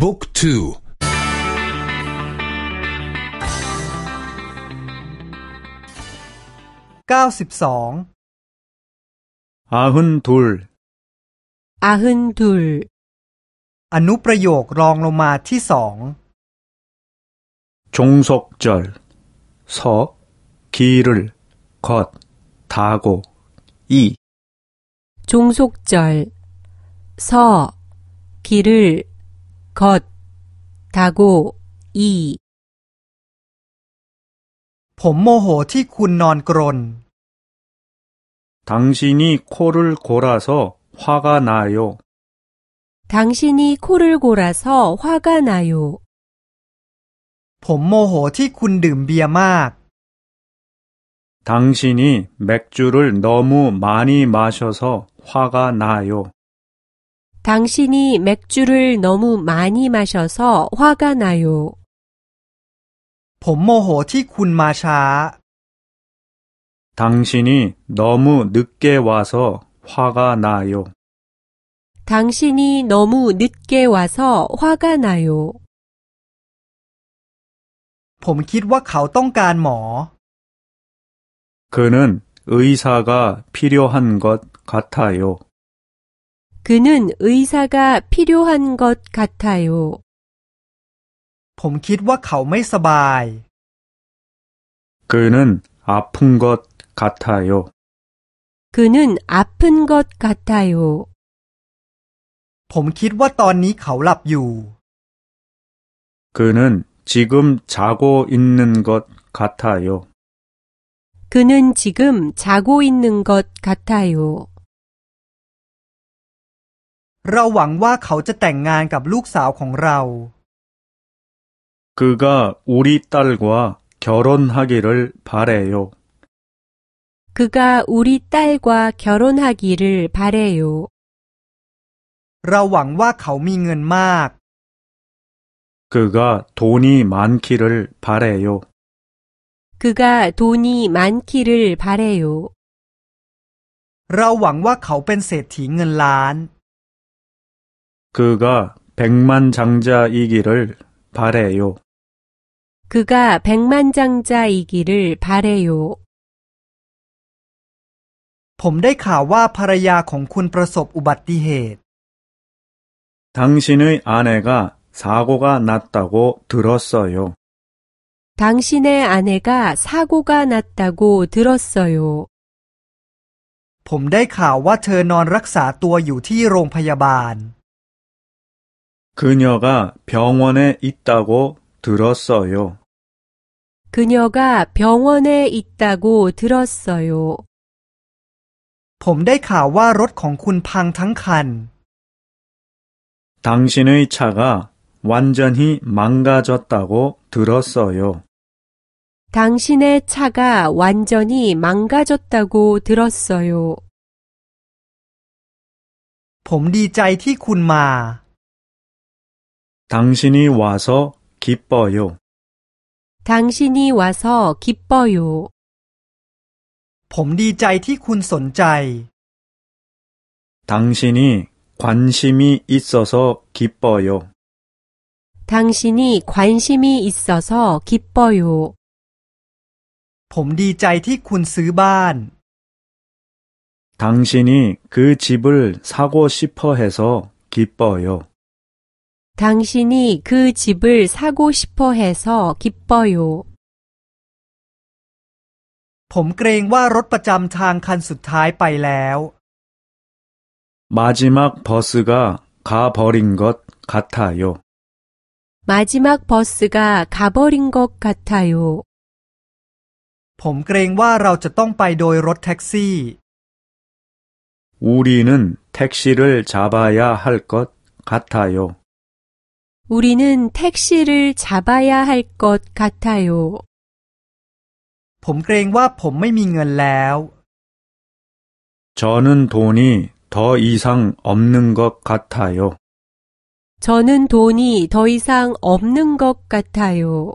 บุ๊กทูเก้าสิบสองอาหุนทูลอาหุนทูลอนุประโยครองลงมาที่สองจงศกจลศอกกีรุลกอดทาโกอีจงศกจลศอกกีรุล 걷 타고 이 ผมโมโหที่คุณนอนกรน 당신이 코를 골아서 화가 나요. 당신이 코를 골아서 화가 나요. ผมโมโหที่คุณดื่มเบียร์มาก 당신이 맥주를 너무 많이 마셔서 화가 나요. 당신이 맥주를 너무 많이 마셔서 화가 나요. ผมโมโหที่คุณมาช้า 당신이 너무 늦게 와서 화가 나요. 당신이 너무 늦게 와서 화가 나요. ผมคิดว่าเขาต้องการหมอ 그는 의사가 필요한 것 같아요. 그는 의사가 필요한 것 같아요. ผมคิดว่าเขาไม่สบาย 그는 아픈 것 같아요. 그는 아픈 것 같아요. ผมคิดว่าตอนนี้เขาหลับอยู่ 그는 지금 자고 있는 것 같아요. 그는 지금 자고 있는 것 같아요. เราหวังว่าเขาจะแต่งงานกับลูกสาวของเรา 그가 우리 딸과 결혼하기를 바래요. 그가 우리 딸과 결혼하기를 바래요. เราหวังว่าเขามีเงินมาก 그가 돈이 많기를 바래요. 그가 돈이 많기를 바래요. เราหวังว่าเขาเป็นเศรษฐีเงินล้าน 그가 백만장자이기를 바래요. 그가 백만장자이기를 바래요. ผมได้ข่าวว่าภรรยาของคุณประสบอุบัติเหตุ 당신의 아내가 사고가 났다고 들었어요. 당신의 아내가 사고가 났다고 들었어요. ผมได้ข่าวว่าเธอนอนรักษาตัวอยู่ที่โรงพยาบาล 그녀가 병원에 있다고 들었어요. 그녀가 병원에 있다고 들었어요. ผมได้ข่าวว่ารถของคุณพังทั้งคัน 당신의 차가 완전히 망가졌다고 들었어요. 당신의 차가 완전히 망가졌다고 들었어요. ผมดีใจที่คุณมา 당신이 와서 기뻐요. 당신이 와서 기뻐요. ผมดีใจที่คุณสนใจ 당신이 관심이 있어서 기뻐요. 당신이 관심이 있어서 기뻐요. ผมดีใจที่คุณซื้อบ้าน 당신이 그 집을 사고 싶어 해서 기뻐요. 당신이 그 집을 사고 싶어 해서 기뻐요. ผมเกรงว่ารถประจำทางคันสุดท้ายไปแล้ว 마지막 버스가 가버린 것 같아요. 마지막 버스가 가버린 것 같아요. ผมเกรงว่าเราจะต้องไปโดยรถแท็กซี่ 우리는 택시를 잡아야 할 것 같아요. 우리는 택시를 잡아야 할 것 같아요. ผมเกรงว่าผมไม่มีเงินแล้ว 저는 돈이 더 이상 없는 것 같아요. 저는 돈이 더 이상 없는 것 같아요.